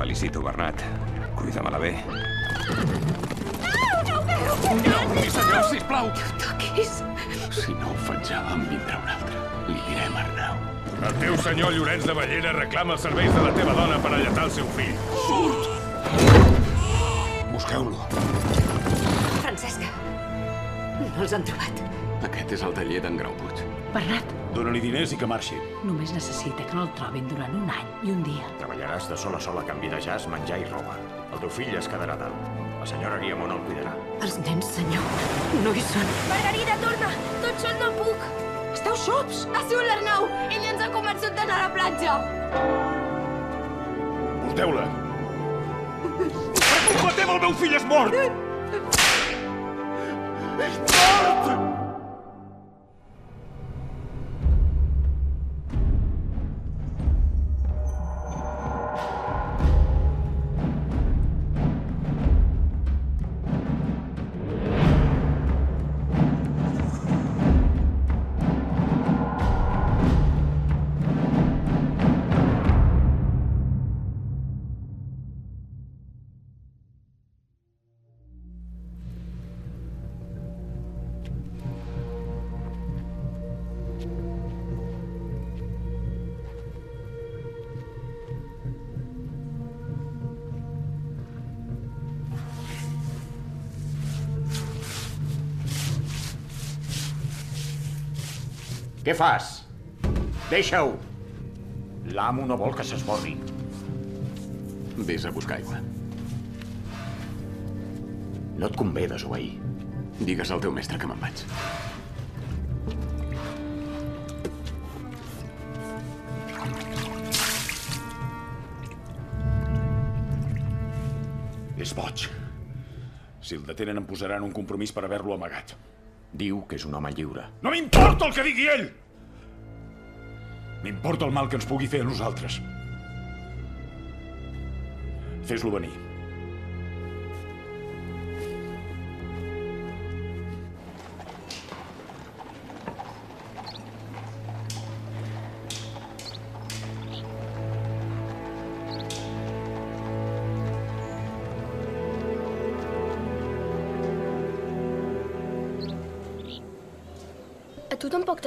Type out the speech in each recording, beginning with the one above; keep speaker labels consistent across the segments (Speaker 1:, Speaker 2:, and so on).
Speaker 1: felicito, Bernat. Cuida-me-la bé.
Speaker 2: No, mi senyor, sisplau!
Speaker 3: Toquis.
Speaker 2: Si no ho faig jo, en vindrà un altre. Li direm Arnau.
Speaker 4: El teu senyor Llorenç de Ballera reclama els serveis de la teva dona per alletar el seu fill.
Speaker 2: Busqueu-lo.
Speaker 3: Francesca. No els han trobat.
Speaker 2: Aquest és el taller d'en Graupuig.
Speaker 3: Bernat,
Speaker 5: Dóna-li diners i que marxi.
Speaker 3: només necessita que no el trobin durant un any i un dia.
Speaker 6: Treballaràs de sol a sol a canvi de jazz, menjar i roba. El teu fill es quedarà dalt. La senyora Guillemont el cuidarà.
Speaker 3: Els nens, senyor, no hi són.
Speaker 7: Margarida, torna! Tot sol no puc!
Speaker 3: Esteu sops?
Speaker 7: Ha sigut l'Arnau! Ell ens ha convençut d'anar a la platja!
Speaker 5: Porteu-la. Per culpa teva el meu fill és mort! És mort!
Speaker 6: Què fas? Deixa-ho! L'amo no vol que s'esborri.
Speaker 2: Vés a buscar aigua.
Speaker 6: No et convé desobeir.
Speaker 2: Digues al teu mestre que me'n vaig.
Speaker 5: És boig. Si el detenen em posaran un compromís per haver-lo amagat.
Speaker 6: Diu que és un home lliure.
Speaker 5: No m'importa el que digui ell! M'importa el mal que ens pugui fer a nosaltres. Fes-lo venir.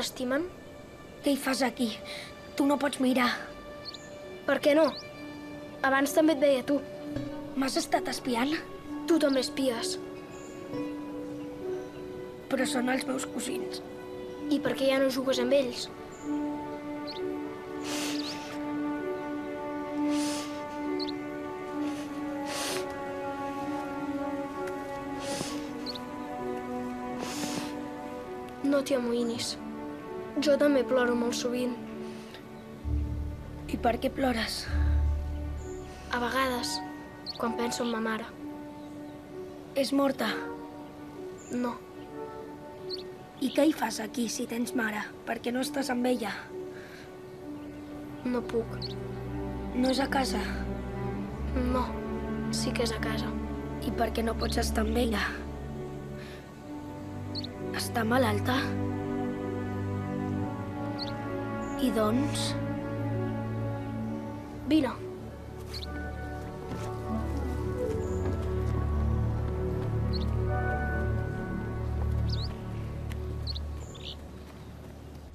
Speaker 7: T'estimen?
Speaker 8: Què hi fas aquí? Tu no pots mirar.
Speaker 7: Per què no? Abans també et veia tu.
Speaker 8: M'has estat espiant?
Speaker 7: Tu també espies.
Speaker 8: Però són els meus cosins.
Speaker 7: I per què ja no jugues amb ells? No t'hi amoïnis. Jo també ploro molt sovint.
Speaker 8: I per què plores?
Speaker 7: A vegades, quan penso en ma mare.
Speaker 8: És morta.
Speaker 7: No,
Speaker 8: I què hi fas aquí si tens mare? Per què no estàs amb ella?
Speaker 7: no puc.
Speaker 8: No és a casa.
Speaker 7: No, sí que és a casa.
Speaker 8: I per què no pots estar amb ella? Està malalta? I doncs?
Speaker 7: Vine.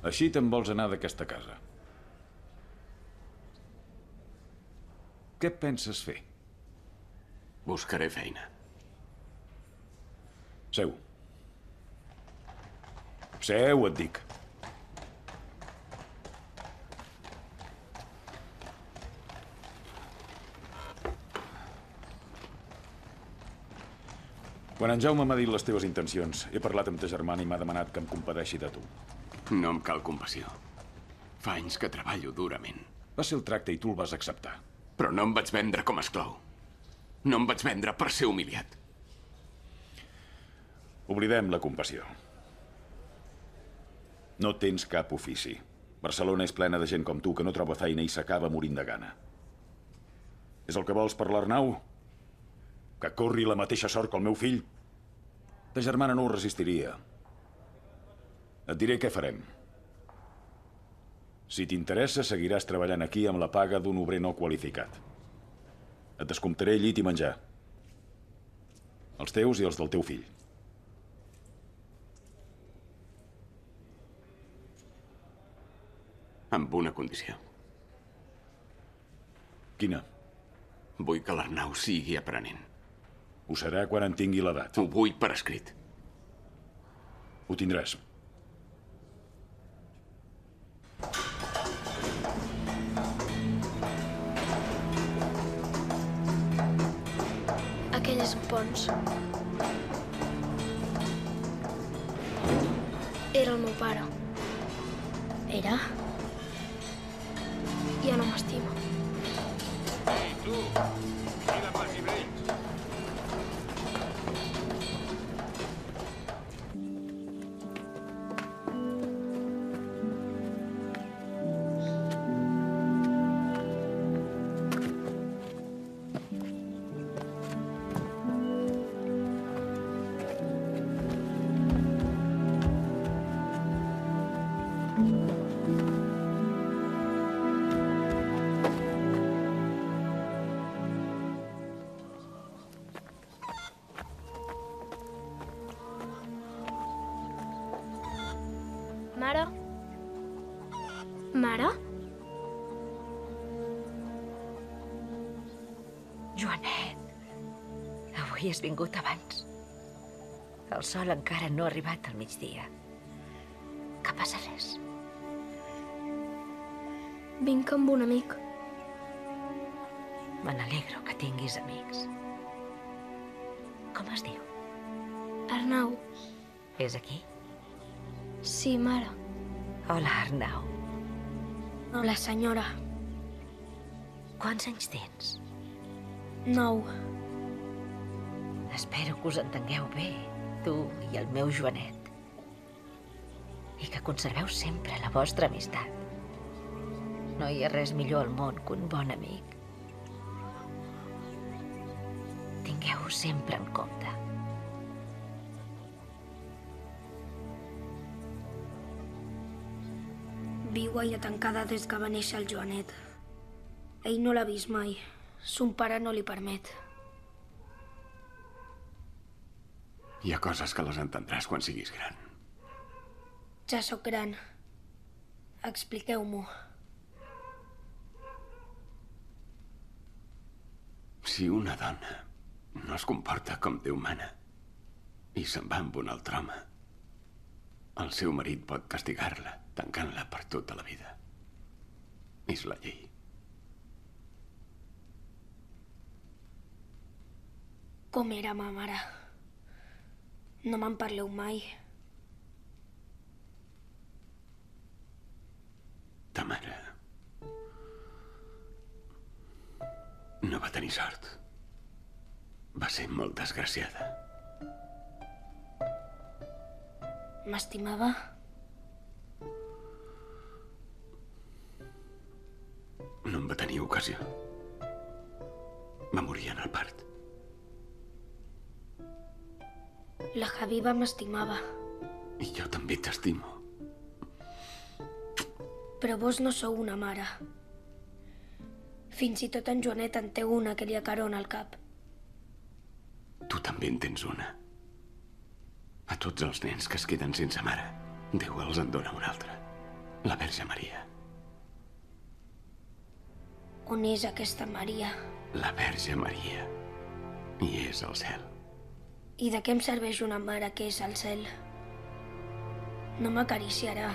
Speaker 5: Així te'n vols anar d'aquesta casa. Què penses fer?
Speaker 2: Buscaré feina.
Speaker 5: Seu. Seu, et dic. Quan en Jaume m'ha dit les teves intencions, he parlat amb ta germana i m'ha demanat que em compadeixi de tu.
Speaker 2: No em cal compassió. Fa anys que treballo durament.
Speaker 5: Va ser el tracte i tu el vas acceptar.
Speaker 2: Però no em vaig vendre com a esclau. No em vaig vendre per ser humiliat.
Speaker 5: Oblidem la compassió. No tens cap ofici. Barcelona és plena de gent com tu que no troba feina i s'acaba morint de gana. És el que vols per l'Arnau? Que corri la mateixa sort que el meu fill? Ta germana no ho resistiria. Et diré què farem. Si t'interessa, seguiràs treballant aquí amb la paga d'un obrer no qualificat. Et descomptaré llit i menjar. Els teus i els del teu fill.
Speaker 2: Amb una condició.
Speaker 5: Quina?
Speaker 2: Vull que l'Arnau sigui aprenent.
Speaker 5: Ho serà quan en tingui l'edat.
Speaker 2: Ho vull per escrit.
Speaker 5: Ho tindràs.
Speaker 3: Has vingut abans. El sol encara no ha arribat al migdia. Que passa res?
Speaker 7: Vinc amb un amic.
Speaker 3: Me n'alegro que tinguis amics. Com es diu?
Speaker 7: Arnau.
Speaker 3: És aquí?
Speaker 7: Sí, mare.
Speaker 3: Hola, Arnau.
Speaker 8: La senyora.
Speaker 3: Quants anys tens?
Speaker 8: Nou.
Speaker 3: Espero que us entengueu bé, tu i el meu Joanet. I que conserveu sempre la vostra amistat. No hi ha res millor al món que un bon amic. Tingueu-ho sempre en compte.
Speaker 8: Viu allà tancada des que va néixer el Joanet. Ell no l'ha vist mai. Son pare no li permet.
Speaker 2: Hi ha coses que les entendràs quan siguis gran.
Speaker 8: Ja sóc gran. Expliqueu-m'ho.
Speaker 2: Si una dona no es comporta com Déu mana i se'n va amb un altre home, el seu marit pot castigar-la, tancant-la per tota la vida. És la llei.
Speaker 8: Com era ma mare? No me'n parleu mai.
Speaker 2: Ta mare no va tenir sort. Va ser molt desgraciada.
Speaker 8: M'estimava?
Speaker 2: No en va tenir ocasió. Va morir en el part.
Speaker 8: La Javiva m'estimava.
Speaker 2: I jo també t'estimo.
Speaker 8: Però vos no sou una mare. Fins i tot en Joanet en té una que li acarona al cap.
Speaker 2: Tu també en tens una. A tots els nens que es queden sense mare, Déu els en dona una altra. La Verge Maria.
Speaker 8: On és aquesta Maria?
Speaker 2: La Verge Maria. I és al cel.
Speaker 8: I de què em serveix una mare que és al cel? No m'acariciarà.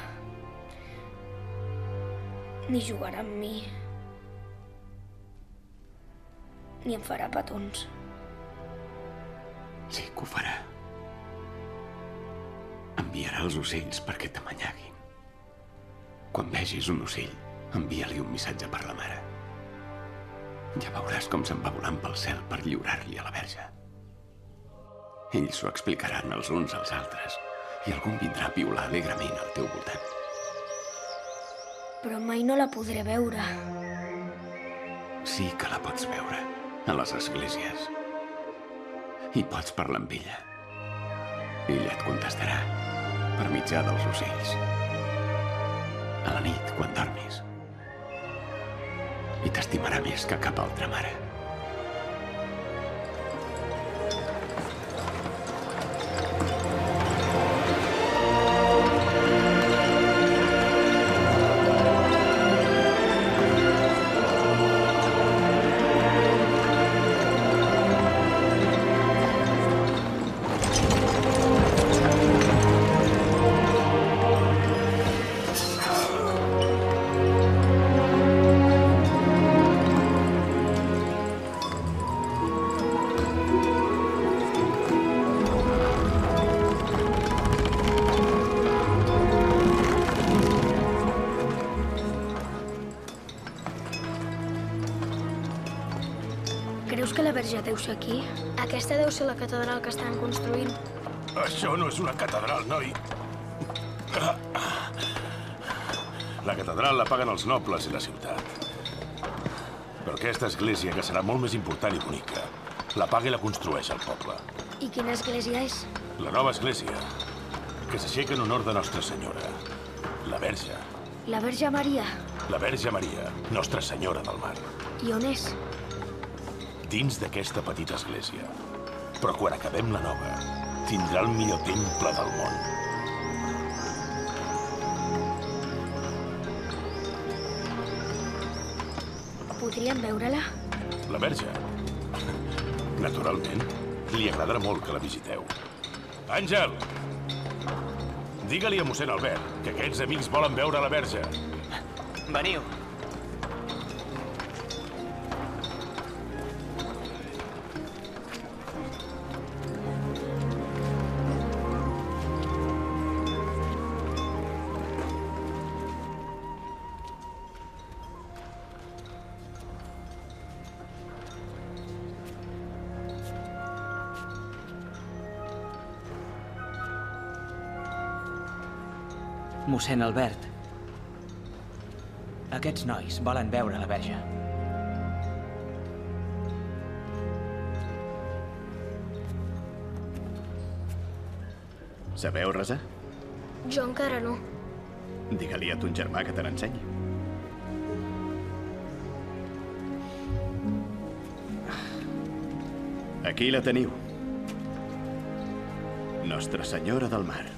Speaker 8: Ni jugarà amb mi. Ni em farà petons.
Speaker 2: Sí que ho farà. Enviarà els ocells perquè t'amanyaguin. Quan vegis un ocell, envia-li un missatge per la mare. Ja veuràs com se'n va volant pel cel per lliurar-li a la verge. Ells s'ho explicaran els uns als altres i algun vindrà a piular alegrement al teu voltant.
Speaker 8: Però mai no la podré veure.
Speaker 2: Sí que la pots veure a les esglésies. I pots parlar amb ella. Ella et contestarà per mitjà dels ocells. A la nit, quan dormis. I t'estimarà més que cap altra mare.
Speaker 8: Verge deu ser aquí?
Speaker 7: Aquesta deu ser la catedral que estan construint.
Speaker 4: Això no és una catedral, noi. La catedral la paguen els nobles i la ciutat. Però aquesta església, que serà molt més important i bonica, la paga i la construeix el poble.
Speaker 8: I quina església és?
Speaker 4: La nova església, que s'aixeca en honor de Nostra Senyora, la Verge.
Speaker 8: La Verge Maria.
Speaker 4: La Verge Maria, Nostra Senyora del Mar.
Speaker 8: I on és?
Speaker 4: Dins d'aquesta petita església. Però quan acabem la nova, tindrà el millor temple del món.
Speaker 8: Podríem veure-la?
Speaker 4: La Verge? Naturalment. Li agradarà molt que la visiteu. Àngel! Digue-li a mossèn Albert que aquests amics volen veure la Verge.
Speaker 9: Veniu. Mossèn Albert. Aquests nois volen veure la verge.
Speaker 10: Sabeu resar?
Speaker 7: Jo encara no.
Speaker 10: Digue-li a ton germà que te n'ensenyi. Aquí la teniu. Nostra Senyora del Mar.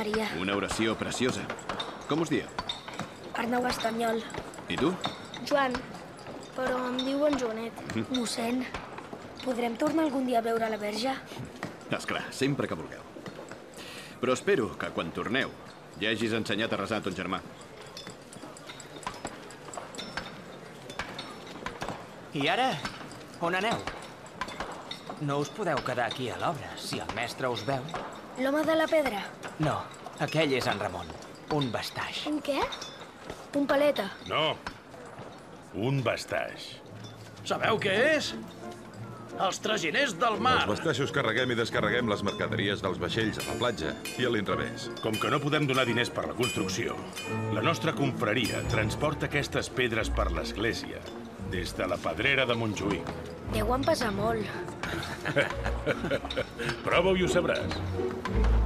Speaker 8: Maria.
Speaker 10: Una oració preciosa. Com us dieu?
Speaker 8: Arnau Estanyol.
Speaker 10: I tu?
Speaker 7: Joan, però em diuen Joanet.
Speaker 8: Mossèn, podrem tornar algun dia a veure la verge?
Speaker 10: És clar, sempre que vulgueu. Però espero que quan torneu ja hagis ensenyat a resar a ton germà.
Speaker 9: I ara, on aneu? No us podeu quedar aquí a l'obra, si el mestre us veu.
Speaker 8: L'home de la pedra.
Speaker 9: No, aquell és en Ramon, un bastaix.
Speaker 7: Un què?
Speaker 8: Un paleta.
Speaker 4: No. Un bastaix.
Speaker 11: Sabeu què és? Els traginers del mar.
Speaker 12: Els bastaixos carreguem i descarreguem les mercaderies dels vaixells a la platja i a l'inrevés.
Speaker 4: Com que no podem donar diners per la construcció, la nostra confraria transporta aquestes pedres per l'església, des de la pedrera de Montjuïc.
Speaker 8: Deuen pesar molt.
Speaker 4: Prova-ho i ho sabràs.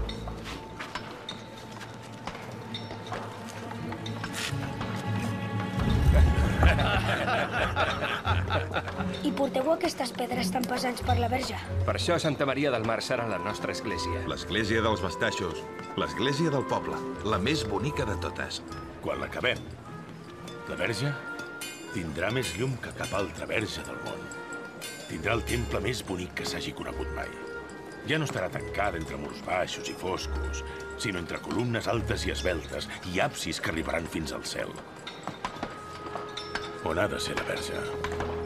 Speaker 8: I porteu aquestes pedres tan pesants per la verge?
Speaker 13: Per això Santa Maria del Mar serà la nostra església.
Speaker 12: L'església dels bastaixos, l'església del poble, la més bonica de totes.
Speaker 4: Quan l'acabem, la verge tindrà més llum que cap altra verge del món. Tindrà el temple més bonic que s'hagi conegut mai. Ja no estarà tancada entre murs baixos i foscos, sinó entre columnes altes i esveltes i absis que arribaran fins al cel. On ha de ser la verge?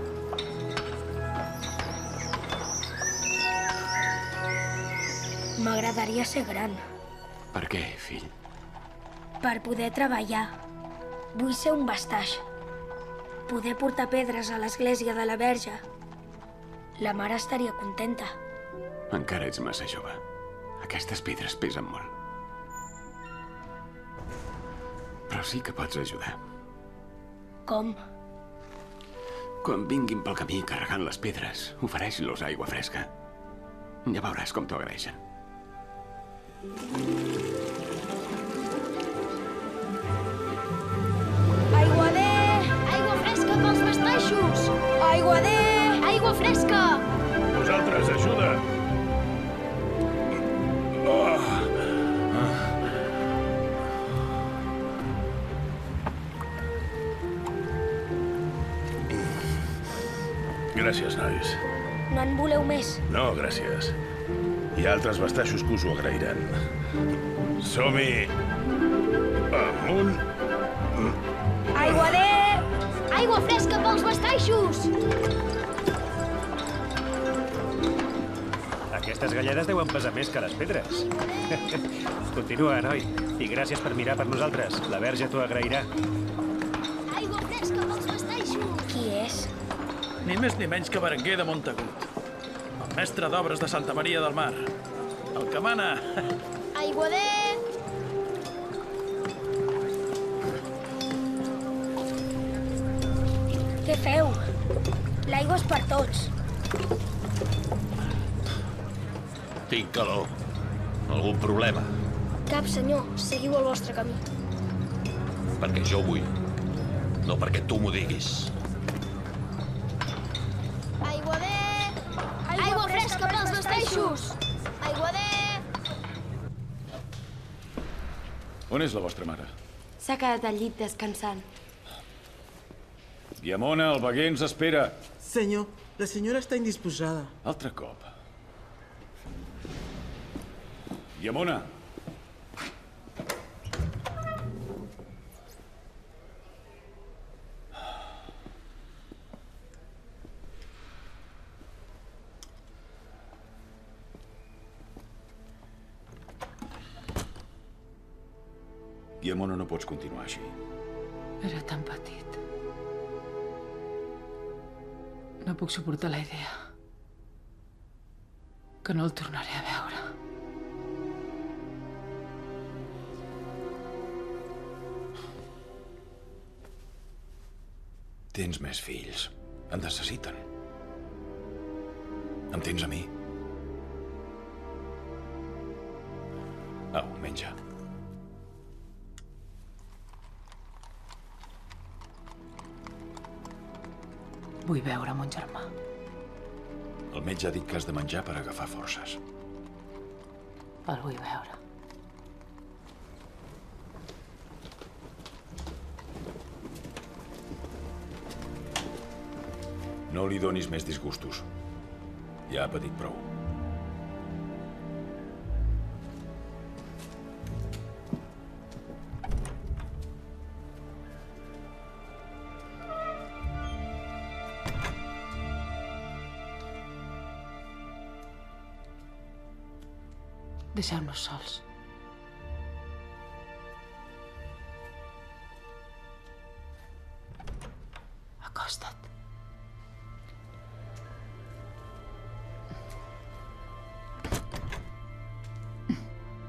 Speaker 8: M'agradaria ser gran.
Speaker 2: Per què, fill?
Speaker 8: Per poder treballar. Vull ser un bastaix. Poder portar pedres a l'església de la verge. La mare estaria contenta.
Speaker 2: Encara ets massa jove. Aquestes pedres pesen molt. Però sí que pots ajudar.
Speaker 8: Com?
Speaker 2: Quan vinguin pel camí carregant les pedres, ofereix-los aigua fresca. Ja veuràs com t'ho agraeixen.
Speaker 7: Aigua de... Aigua fresca pels vesteixos! Aigua de... Aigua fresca!
Speaker 4: Vosaltres, ajuda! Oh. Gràcies, nois.
Speaker 8: No en voleu més?
Speaker 4: No, gràcies. Hi ha altres bastaixos que us ho agrairan. Som-hi! Amunt!
Speaker 7: Aigua de... Aigua fresca pels bastaixos!
Speaker 14: Aquestes galledes deuen pesar més que les pedres. Continua, noi. I gràcies per mirar per nosaltres. La verge t'ho agrairà.
Speaker 7: Aigua fresca pels bastaixos!
Speaker 8: Qui és?
Speaker 11: Ni més ni menys que Berenguer de Montagut. Mestre d'obres de Santa Maria del Mar. El que mana.
Speaker 7: Aigua de...
Speaker 8: Què feu? L'aigua és per tots.
Speaker 10: Tinc calor. Algun problema?
Speaker 8: Cap, senyor. Seguiu el vostre camí.
Speaker 10: Perquè jo vull. No perquè tu m'ho diguis.
Speaker 7: Aigua de... Aigua fresca pels bastaixos! Aigua de...
Speaker 5: On és la vostra mare?
Speaker 15: S'ha quedat al llit descansant.
Speaker 5: Guiamona, el veguer ens espera.
Speaker 16: Senyor, la senyora està indisposada.
Speaker 5: Altre cop. Guiamona! Guiamona, no pots continuar així.
Speaker 17: Era tan petit. No puc suportar la idea que no el tornaré a veure.
Speaker 5: Tens més fills. En necessiten. Em tens a mi.
Speaker 17: Vull veure mon germà.
Speaker 5: El metge ha dit que has de menjar per agafar forces.
Speaker 17: El vull veure.
Speaker 5: No li donis més disgustos. Ja ha patit prou.
Speaker 17: Deixeu-nos sols. Acosta't.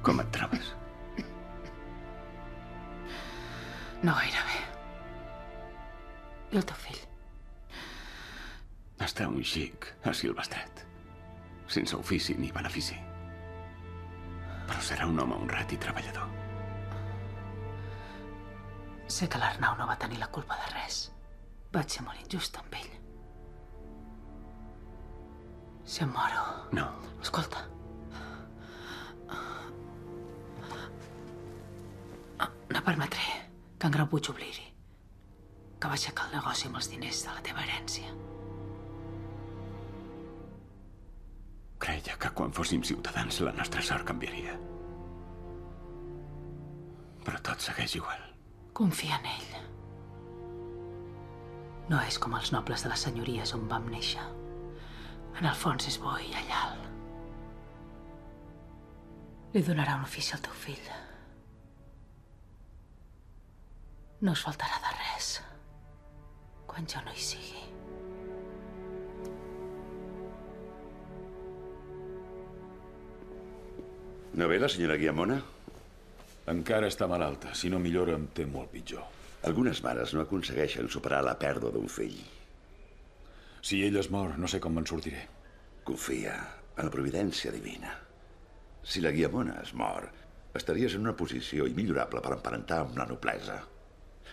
Speaker 2: Com et trobes?
Speaker 17: No gaire bé. I el teu fill?
Speaker 2: Està un xic a Silvestret. Sense ofici ni benefici. Serà un home honrat i treballador.
Speaker 17: Sé que l'Arnau no va tenir la culpa de res. Vaig ser molt injust amb ell. Si em moro...
Speaker 2: No.
Speaker 17: Escolta. No permetré que en Grau Puig oblidi que va aixecar el negoci amb els diners de la teva herència.
Speaker 2: Creia que quan fóssim ciutadans la nostra sort canviaria. Però tot segueix igual.
Speaker 17: Confia en ell. No és com els nobles de les senyories on vam néixer. En el fons és bo i lleial. Li donarà un ofici al teu fill. No us faltarà de res quan jo no hi sigui.
Speaker 18: No ve la senyora Guiamona?
Speaker 5: Encara està malalta. Si no millora, em temo el pitjor.
Speaker 18: Algunes mares no aconsegueixen superar la pèrdua d'un fill.
Speaker 5: Si ell es mor, no sé com me'n sortiré.
Speaker 18: Confia en la providència divina. Si la Guiamona es mor, estaries en una posició immillorable per emparentar amb la noblesa.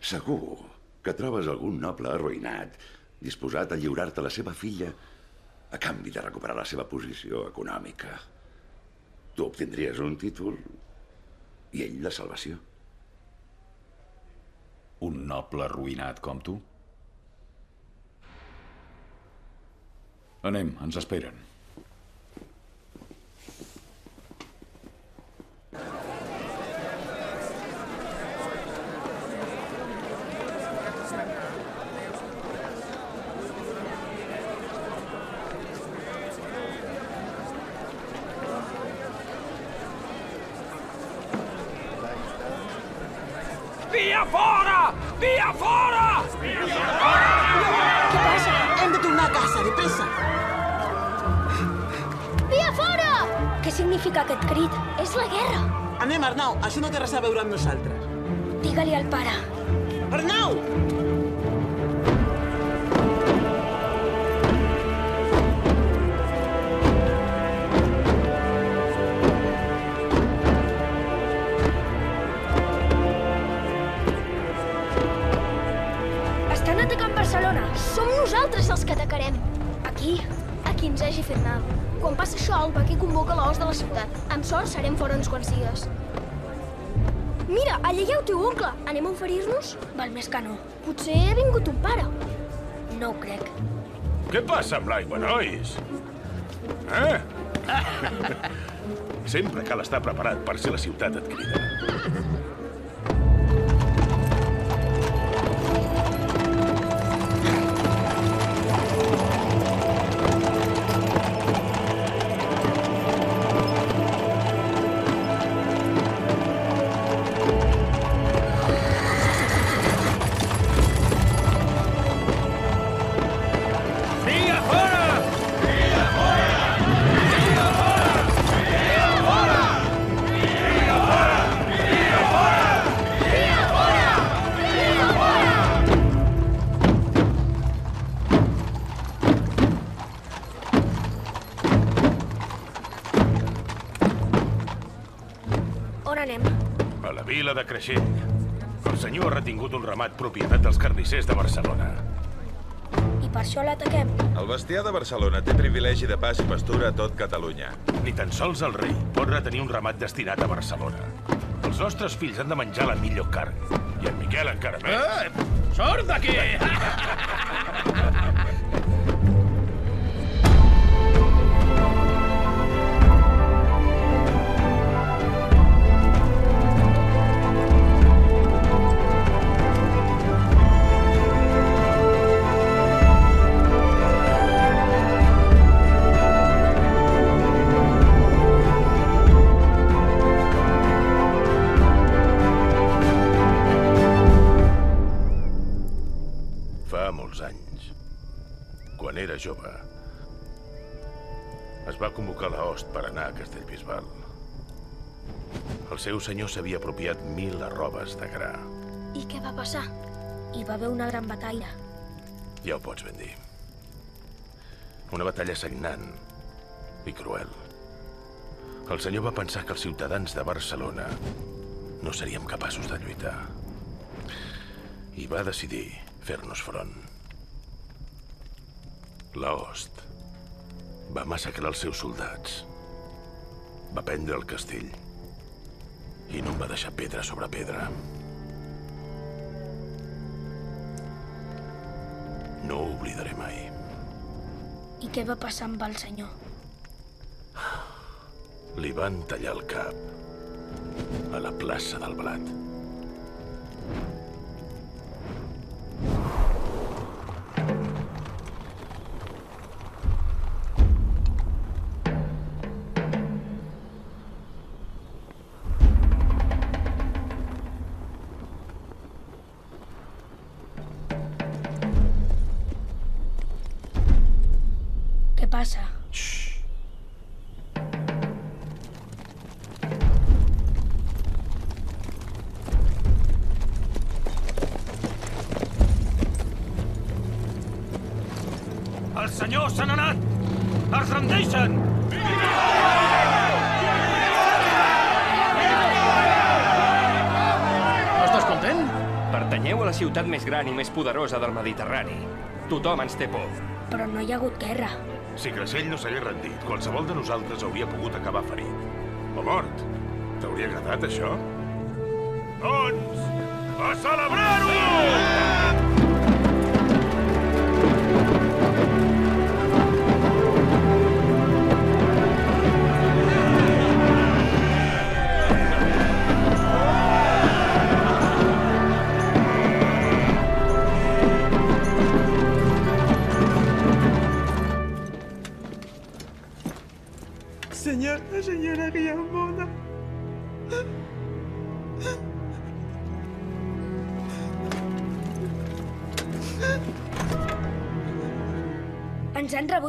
Speaker 18: Segur que trobes algun noble arruïnat disposat a lliurar-te la seva filla a canvi de recuperar la seva posició econòmica. Tu obtindries un títol i ell la salvació.
Speaker 5: Un noble arruïnat com tu?
Speaker 7: Anem, ens esperen.
Speaker 19: Passa amb
Speaker 4: l'aigua, nois? Eh? Sempre cal estar preparat per si la ciutat et crida. Creixell. El senyor ha retingut un ramat propietat dels carnissers de Barcelona.
Speaker 8: I per això l'ataquem.
Speaker 12: El bestiar de Barcelona té privilegi de pas i pastura a tot Catalunya.
Speaker 4: Ni tan sols el rei pot retenir un ramat destinat a Barcelona. Els nostres fills han de menjar la millor carn. I en Miquel encara més.
Speaker 11: Eh! Sort d'aquí!
Speaker 4: El seu senyor s'havia apropiat mil arrobes de gra.
Speaker 8: I què va passar? Hi va haver una gran batalla.
Speaker 4: Ja ho pots ben dir. Una batalla sagnant i cruel. El senyor va pensar que els ciutadans de Barcelona no seríem capaços de lluitar. I va decidir fer-nos front. La host va massacrar els seus soldats. Va prendre el castell i no en va deixar pedra sobre pedra. No ho oblidaré mai.
Speaker 8: I què va passar amb el senyor?
Speaker 4: Li van tallar el cap a la plaça del Blat.
Speaker 13: Gran i més poderosa del Mediterrani. Tothom ens té por.
Speaker 8: Però no hi ha hagut guerra.
Speaker 4: Si Creixell no s'hagués rendit, qualsevol de nosaltres hauria pogut acabar ferit. O mort. T'hauria agradat, això? Doncs, a celebrar-ho!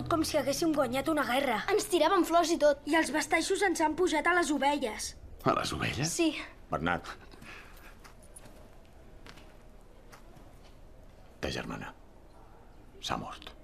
Speaker 8: Com si haguéssim guanyat una guerra.
Speaker 7: Ens tiraven flors i tot.
Speaker 8: I els bastaixos ens han pujat a les ovelles.
Speaker 2: A les ovelles?
Speaker 7: Sí.
Speaker 6: Bernat. Ta germana. S'ha mort.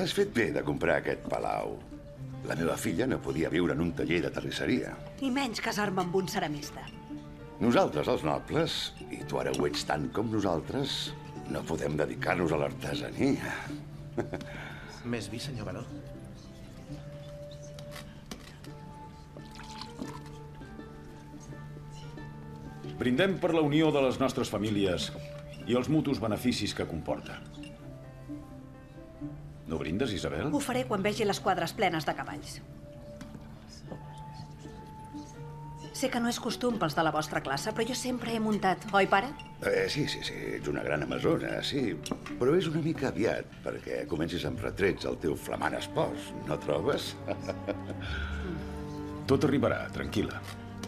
Speaker 18: Has fet bé de comprar aquest palau. La meva filla no podia viure en un taller de terrisseria.
Speaker 20: I menys casar-me amb un ceramista.
Speaker 18: Nosaltres, els nobles, i tu ara ho ets tant com nosaltres, no podem dedicar-nos a l'artesania.
Speaker 14: Més vi, senyor Baró?
Speaker 5: Brindem per la unió de les nostres famílies i els mutus beneficis que comporta. Brindes, Isabel?
Speaker 20: Ho faré quan vegi les quadres plenes de cavalls. Sé que no és costum pels de la vostra classe, però jo sempre he muntat, oi, pare?
Speaker 18: Eh, sí, sí, sí, ets una gran amazona, sí. Però és una mica aviat perquè comencis amb retrets al teu flamant espòs, no trobes?
Speaker 5: Tot arribarà, tranquil·la.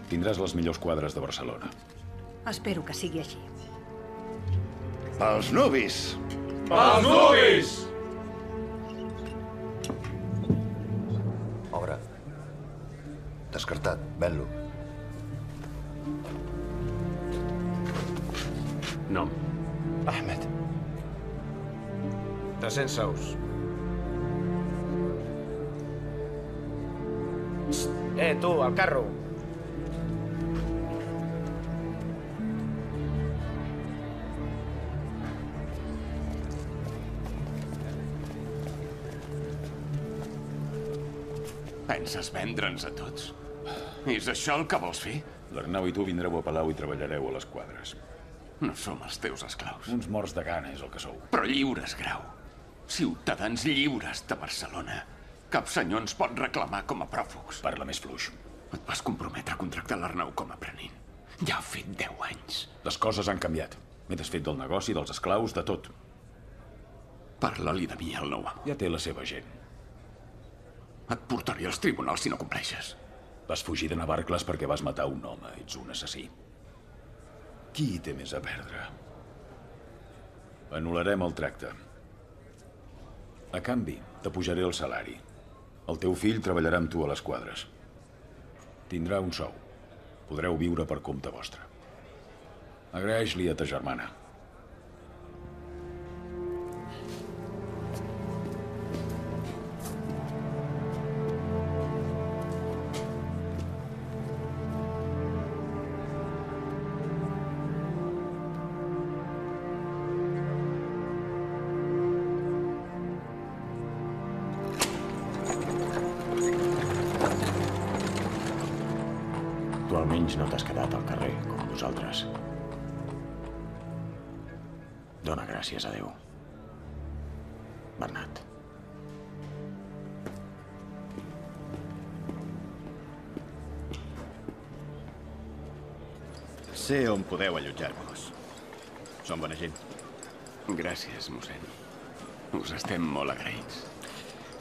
Speaker 5: Tindràs les millors quadres de Barcelona.
Speaker 20: Espero que sigui així.
Speaker 18: Pels nuvis!
Speaker 21: Pels nuvis!
Speaker 22: Descartat. Ven-lo.
Speaker 6: Nom.
Speaker 9: Ahmed. 300 sous. Psst, eh, tu, al carro.
Speaker 2: Penses vendre'ns a tots? És això el que vols fer?
Speaker 5: L'Arnau i tu vindreu a Palau i treballareu a les quadres.
Speaker 2: No som els teus esclaus.
Speaker 5: Uns morts de gana és el que sou.
Speaker 2: Però lliures, Grau. Ciutadans lliures de Barcelona. Cap senyor ens pot reclamar com a pròfugs.
Speaker 5: Parla més fluix.
Speaker 2: Et vas comprometre a contractar l'Arnau com a aprenent. Ja ha fet 10 anys.
Speaker 5: Les coses han canviat. M'he desfet del negoci, dels esclaus, de tot.
Speaker 2: Parla-li de mi al nou amo.
Speaker 5: Ja té la seva gent.
Speaker 2: Et portaré als tribunals si no compleixes.
Speaker 5: Vas fugir de Navarcles perquè vas matar un home. Ets un assassí. Qui hi té més a perdre? Anul·larem el tracte. A canvi, t'apujaré el salari. El teu fill treballarà amb tu a les quadres. Tindrà un sou. Podreu viure per compte vostre. Agraeix-li a ta germana.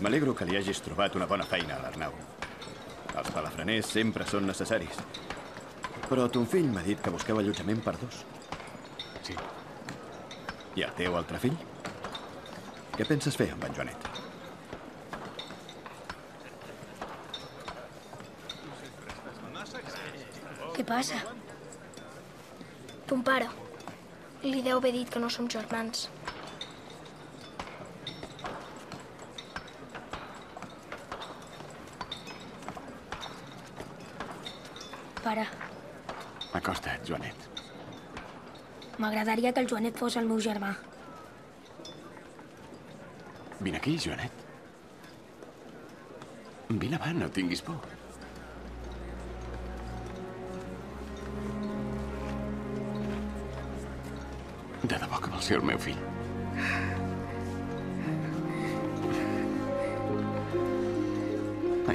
Speaker 10: M'alegro que li hagis trobat una bona feina a l'Arnau. Els palafreners sempre són necessaris. Però ton fill m'ha dit que busqueu allotjament per dos.
Speaker 2: Sí.
Speaker 10: I el teu altre fill? Què penses fer amb en Joanet?
Speaker 7: Què passa? Ton pare. Li deu haver dit que no som germans. Pare,
Speaker 2: Acosta't, Joanet.
Speaker 7: m'agradaria que el Joanet fos el meu germà.
Speaker 2: Vine aquí, Joanet. Vine avant, no tinguis por. De debò que vol ser el meu fill.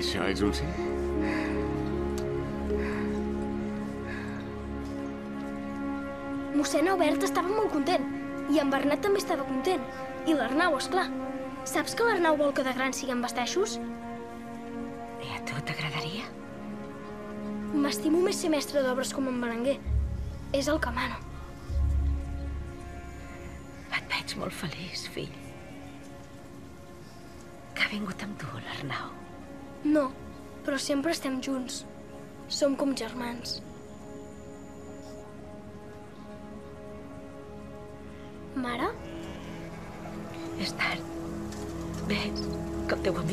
Speaker 2: Això és un sí?
Speaker 7: Mossèn Albert estava molt content. I en Bernat també estava content. I l'Arnau, és clar. Saps que l'Arnau vol que de gran siguem basteixos?
Speaker 3: I a tu t'agradaria?
Speaker 7: M'estimo més ser mestre d'obres com en Berenguer. És el que mano.
Speaker 3: Et veig molt feliç, fill. Que ha vingut amb tu, l'Arnau.
Speaker 7: No, però sempre estem junts. Som com germans.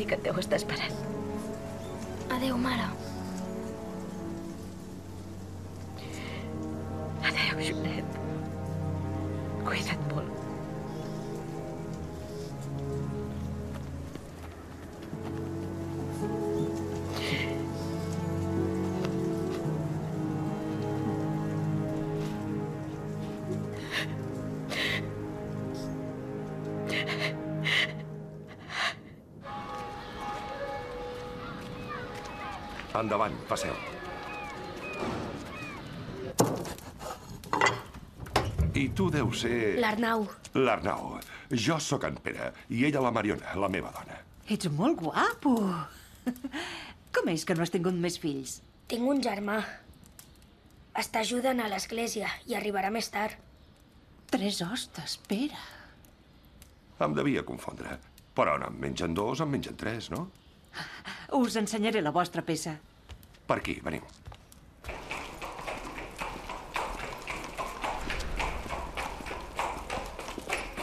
Speaker 3: Que teu amic et deu estar esperant.
Speaker 7: Adéu, mare.
Speaker 3: Adéu, Joanet. Cuida't molt.
Speaker 12: Endavant, passeu. I tu deus ser...
Speaker 7: L'Arnau.
Speaker 12: L'Arnau. Jo sóc en Pere i ella la Mariona, la meva dona.
Speaker 23: Ets molt guapo. Com és que no has tingut més fills?
Speaker 7: Tinc un germà. Està ajudant a l'església i arribarà més tard.
Speaker 23: Tres hostes, Pere.
Speaker 12: Em devia confondre. Però on en mengen dos, en mengen tres, no?
Speaker 23: Us ensenyaré la vostra peça.
Speaker 12: Per aquí, veniu.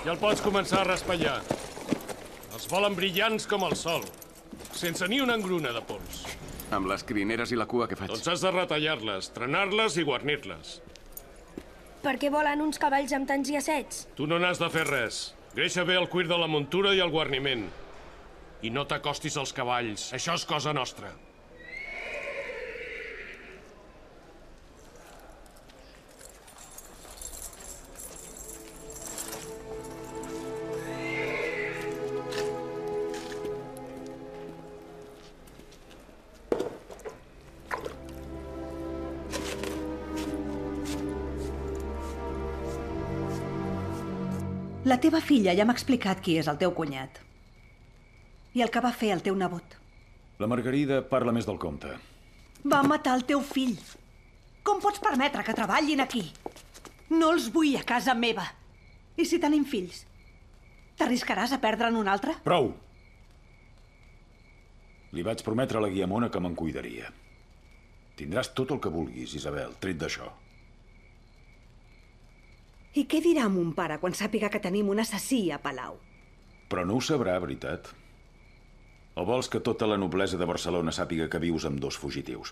Speaker 24: Ja el pots començar a raspallar. Els volen brillants com el sol, sense ni una engruna de pols.
Speaker 2: Amb les crineres i la cua que faig.
Speaker 24: Doncs has de retallar-les, trenar-les i guarnir-les.
Speaker 7: Per què volen uns cavalls amb tants llacets?
Speaker 24: Tu no n'has de fer res. Greixa bé el cuir de la muntura i el guarniment. I no t'acostis als cavalls. Això és cosa nostra.
Speaker 20: La teva filla ja m'ha explicat qui és el teu cunyat. I el que va fer el teu nebot.
Speaker 5: La Margarida parla més del compte.
Speaker 20: Va matar el teu fill. Com pots permetre que treballin aquí? No els vull a casa meva. I si tenim fills? T'arriscaràs a perdre'n un altre?
Speaker 5: Prou! Li vaig prometre a la Guiamona que me'n cuidaria. Tindràs tot el que vulguis, Isabel, tret d'això.
Speaker 20: I què dirà mon pare quan sàpiga que tenim un assassí a Palau?
Speaker 5: Però no ho sabrà, veritat? O vols que tota la noblesa de Barcelona sàpiga que vius amb dos fugitius?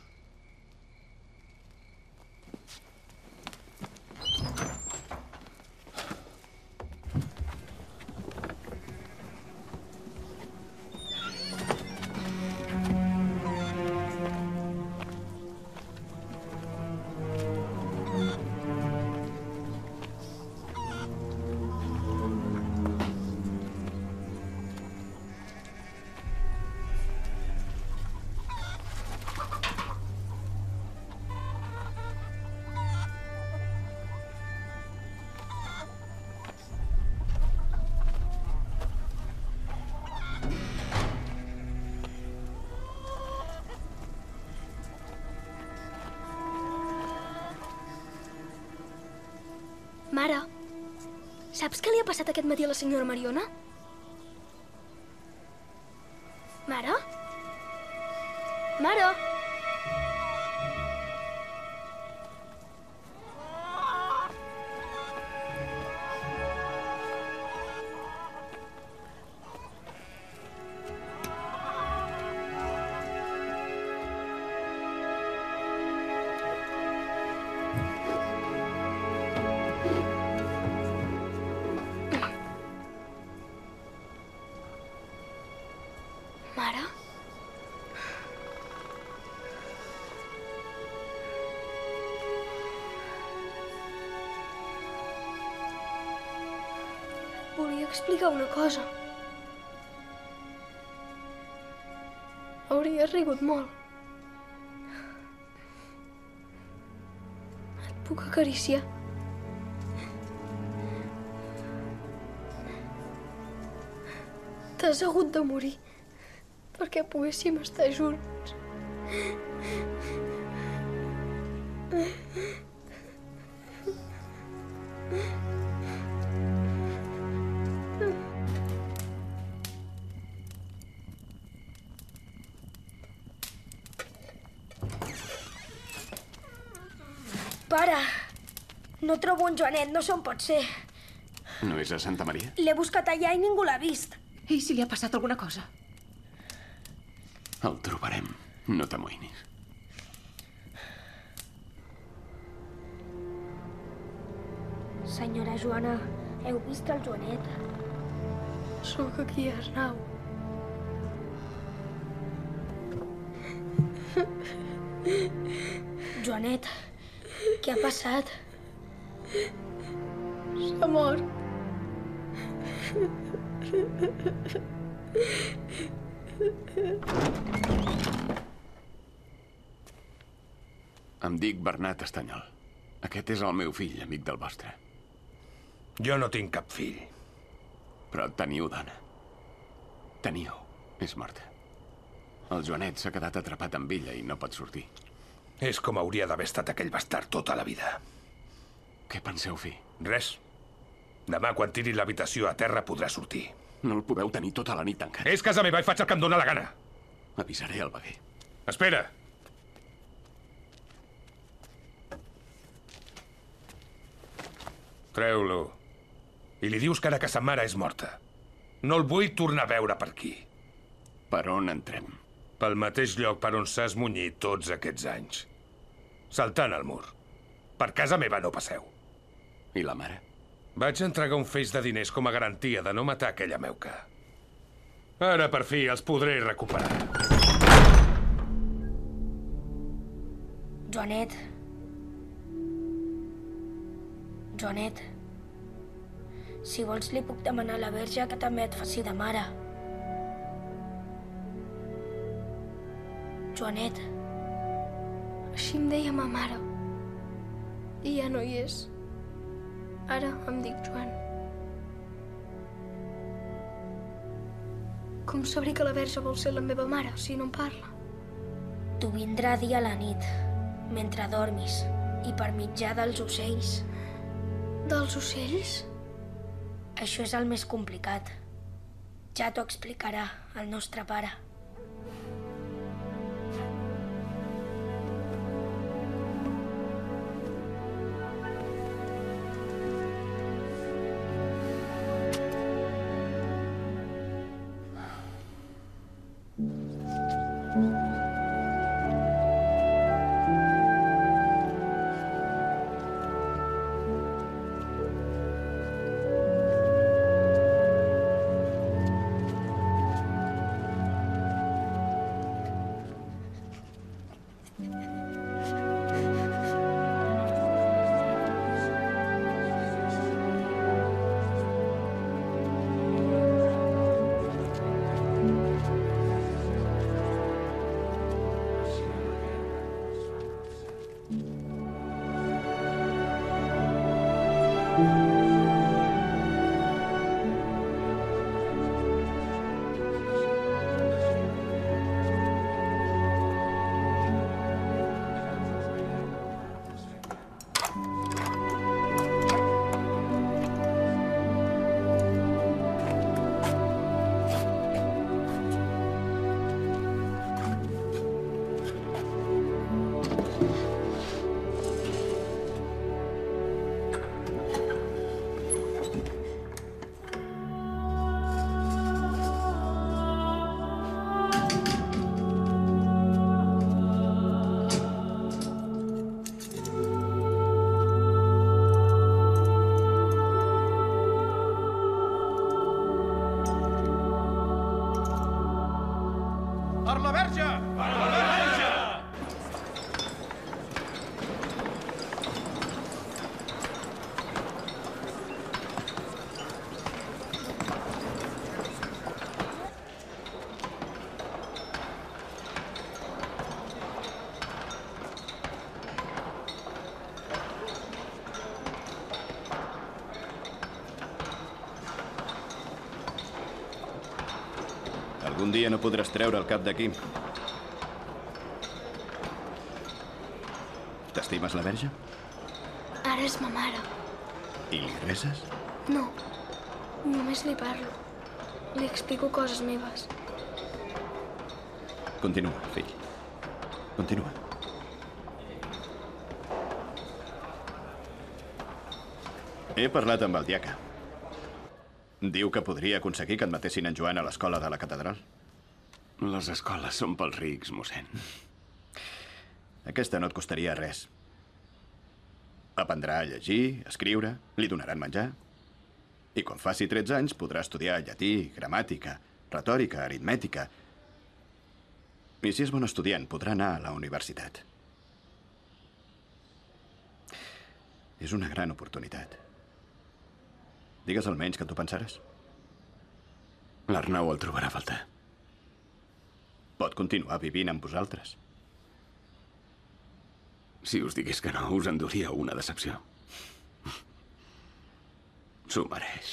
Speaker 7: La senyora Mariona? Mare? Mare? Explicar una cosa. Hauria rigut molt. Et puc acariciar? T'has hagut de morir perquè poguéssim estar junts.
Speaker 8: No trobo un Joanet, no sé on pot ser.
Speaker 2: No és a Santa Maria?
Speaker 8: L'he buscat allà i ningú l'ha vist.
Speaker 23: I si li ha passat alguna cosa?
Speaker 2: El trobarem. No t'amoïnis.
Speaker 8: Senyora Joana, heu vist el Joanet?
Speaker 7: Sóc aquí, Arnau.
Speaker 8: Joanet, què ha passat?
Speaker 7: S'ha mort.
Speaker 2: Em dic Bernat Estanyol. Aquest és el meu fill, amic del vostre.
Speaker 4: Jo no tinc cap fill.
Speaker 2: Però teniu dona. Teniu. És morta. El Joanet s'ha quedat atrapat amb ella i no pot sortir.
Speaker 4: És com hauria d'haver estat aquell bastard tota la vida.
Speaker 2: Què penseu fer?
Speaker 4: Res. Demà, quan tiri l'habitació a terra, podrà sortir.
Speaker 2: No el podeu tenir tota la nit tancat.
Speaker 4: És casa meva i faig el que em dóna la gana.
Speaker 2: Avisaré el veguer.
Speaker 4: Espera. Treu-lo. I li dius que ara que sa mare és morta. No el vull tornar a veure per aquí.
Speaker 2: Per on entrem?
Speaker 4: Pel mateix lloc per on s'ha esmunyit tots aquests anys. Saltant al mur. Per casa meva no passeu.
Speaker 2: I la mare?
Speaker 4: Vaig entregar un feix de diners com a garantia de no matar aquella meuca. Ara, per fi, els podré recuperar.
Speaker 8: Joanet. Joanet. Si vols, li puc demanar a la verge que també et faci de mare. Joanet.
Speaker 7: Així em deia ma mare. I ja no hi és. Ara em dic Joan. Com sabré que la verge vol ser la meva mare si no em parla?
Speaker 8: T'ho vindrà a dir a la nit, mentre dormis, i per mitjà dels ocells.
Speaker 7: Dels ocells?
Speaker 8: Això és el més complicat. Ja t'ho explicarà el nostre pare.
Speaker 10: Dia no podràs treure el cap d'aquí. T'estimes la verge?
Speaker 7: Ara és ma mare.
Speaker 10: I li reses?
Speaker 7: No, només li parlo. Li explico coses meves.
Speaker 10: Continua, fill. Continua. He parlat amb el diaca. Diu que podria aconseguir que et matessin en Joan a l'escola de la catedral.
Speaker 2: Les escoles són pels rics, mossèn.
Speaker 10: Aquesta no et costaria res. Aprendrà a llegir, escriure, li donaran menjar. I quan faci 13 anys podrà estudiar llatí, gramàtica, retòrica, aritmètica. I si és bon estudiant, podrà anar a la universitat. És una gran oportunitat. Digues almenys que tu pensaràs.
Speaker 2: L'Arnau el trobarà a faltar.
Speaker 10: Pot continuar vivint amb vosaltres.
Speaker 2: Si us digués que no, us enduria una decepció. S'ho mereix.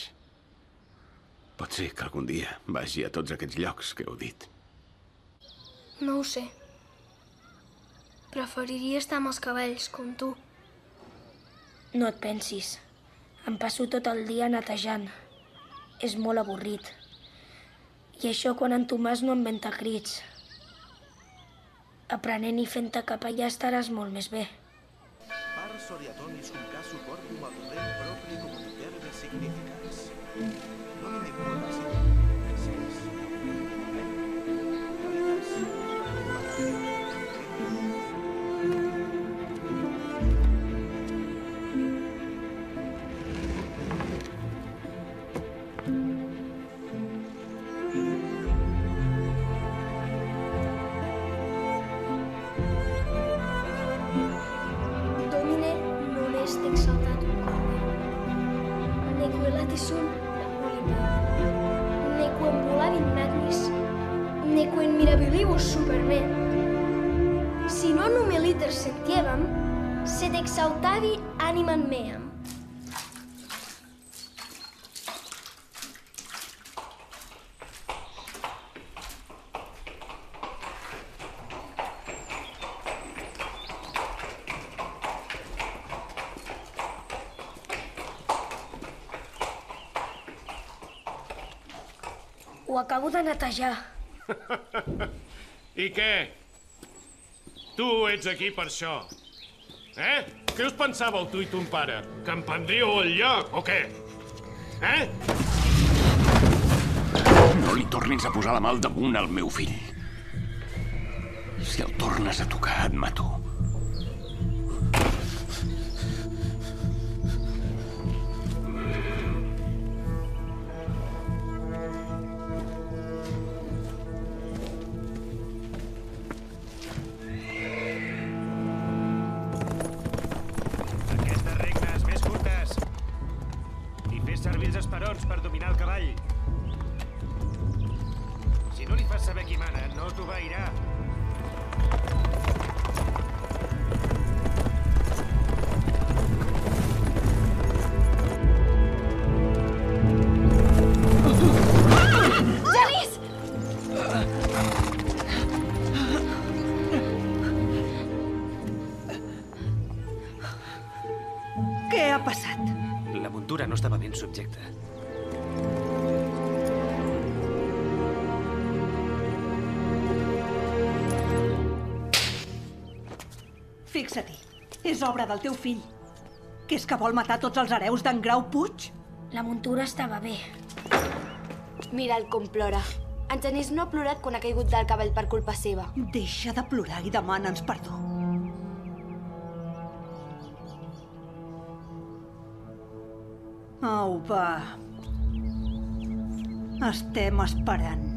Speaker 2: Pot ser que algun dia vagi a tots aquests llocs que heu dit.
Speaker 7: No ho sé. Preferiria estar amb els cavalls, com tu.
Speaker 8: No et pensis. Em passo tot el dia netejant. És molt avorrit. I això quan en Tomàs no em venta crits. Aprenent i fent-te capellà estaràs molt més bé.
Speaker 25: Pars odiatonis cum casu corpum adurem propri comuniterve significans. Non in
Speaker 7: sed exaltavi animam meam.
Speaker 8: Ho acabo de netejar.
Speaker 24: I què? Tu ets aquí per això. Eh? Què us pensàveu, tu i ton pare? Que em prendríeu el lloc, o què? Eh?
Speaker 2: No li tornis a posar la mà al damunt al meu fill. Si el tornes a tocar, et mato.
Speaker 20: Obra del teu fill. Que és que vol matar tots els hereus d'en Grau Puig?
Speaker 8: La muntura estava bé.
Speaker 26: Mira'l com plora. En Genís no ha plorat quan ha caigut del cavall per culpa seva.
Speaker 20: Deixa de plorar i demana'ns perdó. Au, va. Estem esperant.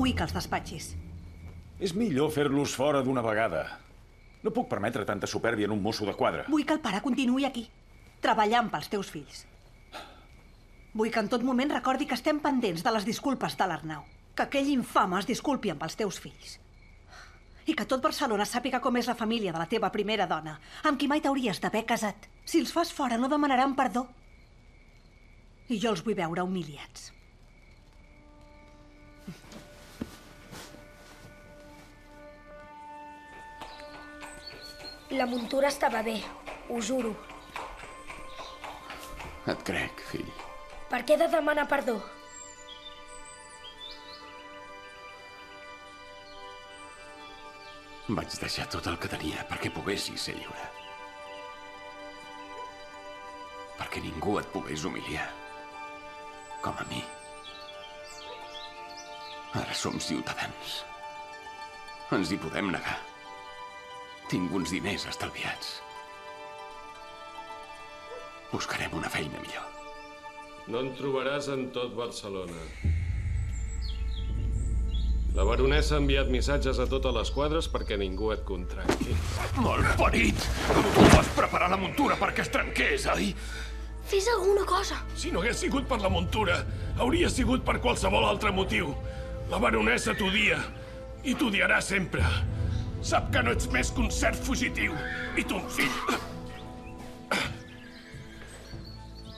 Speaker 20: Vull que els despatxis.
Speaker 5: És millor fer-los fora d'una vegada. No puc permetre tanta supèrbia en un mosso de quadre.
Speaker 20: Vull que el pare continuï aquí, treballant pels teus fills. Vull que en tot moment recordi que estem pendents de les disculpes de l'Arnau. Que aquell infame es disculpi amb els teus fills. I que tot Barcelona sàpiga com és la família de la teva primera dona, amb qui mai t'hauries d'haver casat. Si els fas fora no demanaran perdó. I jo els vull veure humiliats.
Speaker 8: La muntura estava bé, ho juro.
Speaker 2: Et crec, fill.
Speaker 8: Per què he de demanar perdó?
Speaker 2: Vaig deixar tot el que tenia perquè poguessis ser lliure. Perquè ningú et pogués humiliar. Com a mi. Ara som ciutadans. Ens hi podem negar. Tinc uns diners estalviats. Buscarem una feina millor.
Speaker 24: No en trobaràs en tot Barcelona. La baronessa ha enviat missatges a totes les quadres perquè ningú et contracti.
Speaker 21: Molt parit! Tu vas preparar la muntura perquè es trenqués, oi?
Speaker 7: Fes alguna cosa.
Speaker 24: Si no hagués sigut per la muntura, hauria sigut per qualsevol altre motiu. La baronessa t'odia i t'odiarà sempre. Sap que no ets més que un cert fugitiu i ton fill...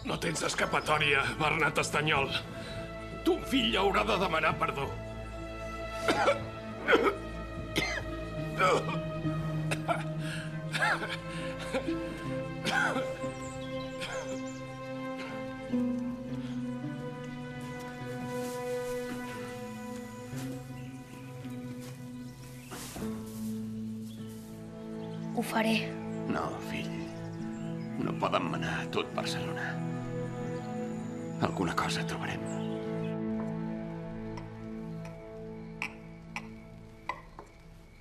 Speaker 24: No tens escapatòria, Bernat Estanyol. Ton fill haurà de demanar perdó.
Speaker 8: Ho faré.
Speaker 2: No, fill. No poden manar a tot Barcelona. Alguna cosa trobarem.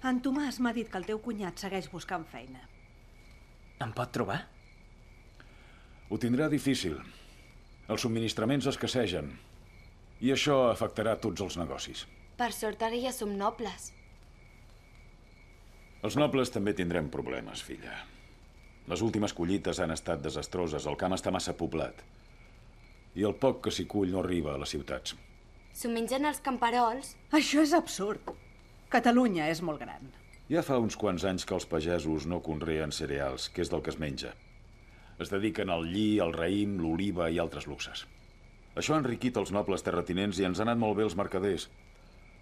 Speaker 20: En Tomàs m'ha dit que el teu cunyat segueix buscant feina.
Speaker 9: Em pot trobar?
Speaker 5: Ho tindrà difícil. Els subministraments escassegen. I això afectarà tots els negocis.
Speaker 26: Per sort ara ja som nobles.
Speaker 5: Els nobles també tindrem problemes, filla. Les últimes collites han estat desastroses, el camp està massa poblat. I el poc que s'hi cull no arriba a les ciutats.
Speaker 26: S'ho mengen els camperols.
Speaker 20: Això és absurd. Catalunya és molt gran.
Speaker 5: Ja fa uns quants anys que els pagesos no conreen cereals, que és del que es menja. Es dediquen al lli, al raïm, l'oliva i altres luxes. Això ha enriquit els nobles terratinents i ens ha anat molt bé els mercaders.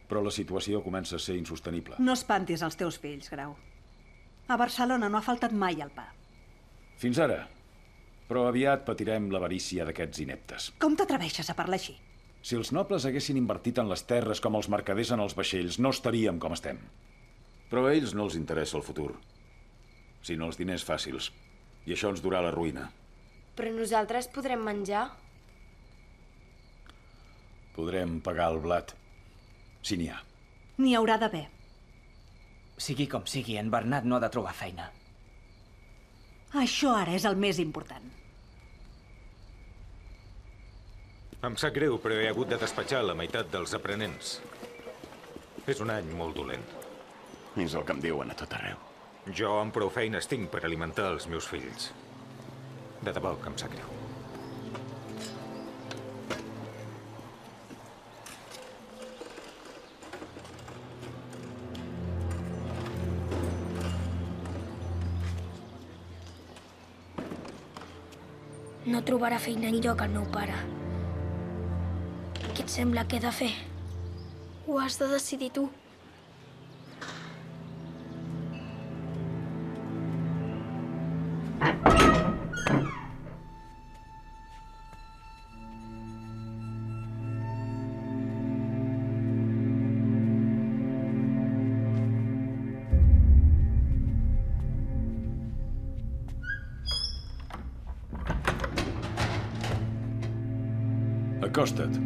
Speaker 5: Però la situació comença a ser insostenible.
Speaker 20: No espantis els teus fills, Grau. A Barcelona no ha faltat mai el pa.
Speaker 5: Fins ara. Però aviat patirem l'avarícia d'aquests ineptes.
Speaker 20: Com t'atreveixes a parlar així?
Speaker 5: Si els nobles haguessin invertit en les terres com els mercaders en els vaixells, no estaríem com estem. Però a ells no els interessa el futur, sinó els diners fàcils. I això ens durà la ruïna.
Speaker 26: Però nosaltres podrem menjar.
Speaker 5: Podrem pagar el blat, si n'hi ha.
Speaker 20: N'hi haurà d'haver.
Speaker 9: Sigui com sigui, en Bernat no ha de trobar feina.
Speaker 20: Això ara és el més important.
Speaker 27: Em sap greu, però he hagut de despatxar la meitat dels aprenents. És un any molt dolent.
Speaker 2: És el que em diuen a tot arreu.
Speaker 27: Jo amb prou feines tinc per alimentar els meus fills. De debò que em sap greu.
Speaker 8: No trobarà feina enlloc el meu pare. Què et sembla que he de fer?
Speaker 7: Ho has de decidir tu.
Speaker 5: Acosta't.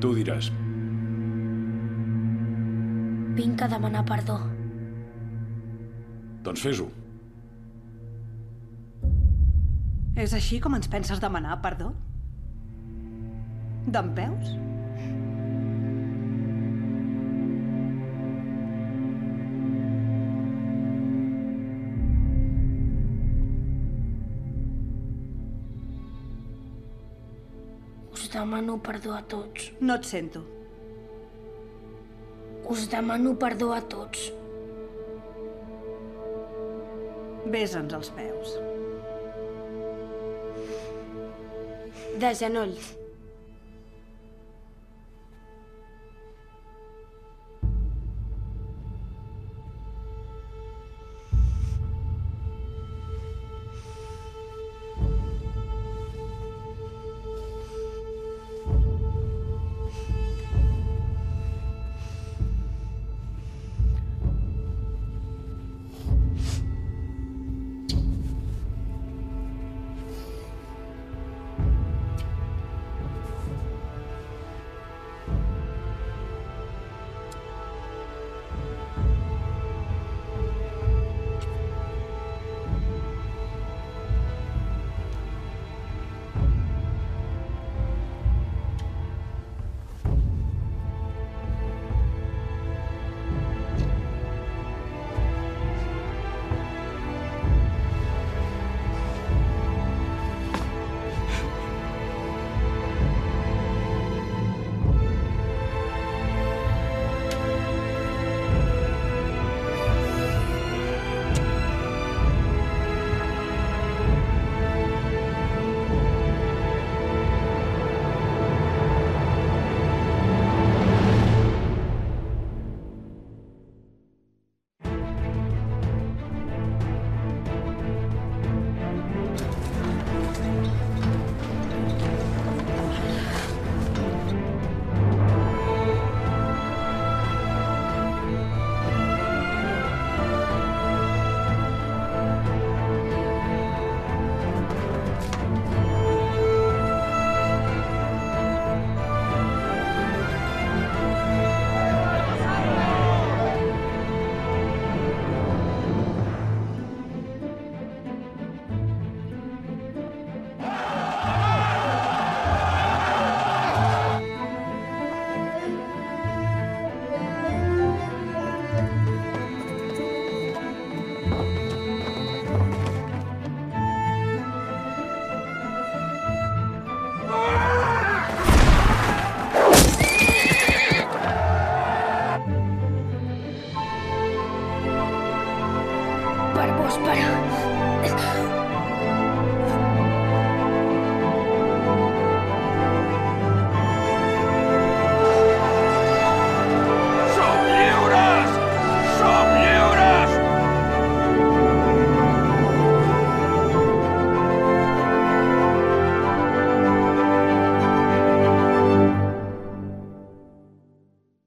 Speaker 5: Tu diràs.
Speaker 8: Vinc a demanar perdó.
Speaker 5: Doncs fes-ho.
Speaker 20: És així com ens penses demanar perdó? D'en peus?
Speaker 8: Demano perdó a tots.
Speaker 20: No et sento.
Speaker 8: Us demano perdó a tots.
Speaker 20: Besa'ns els peus.
Speaker 26: De genolls.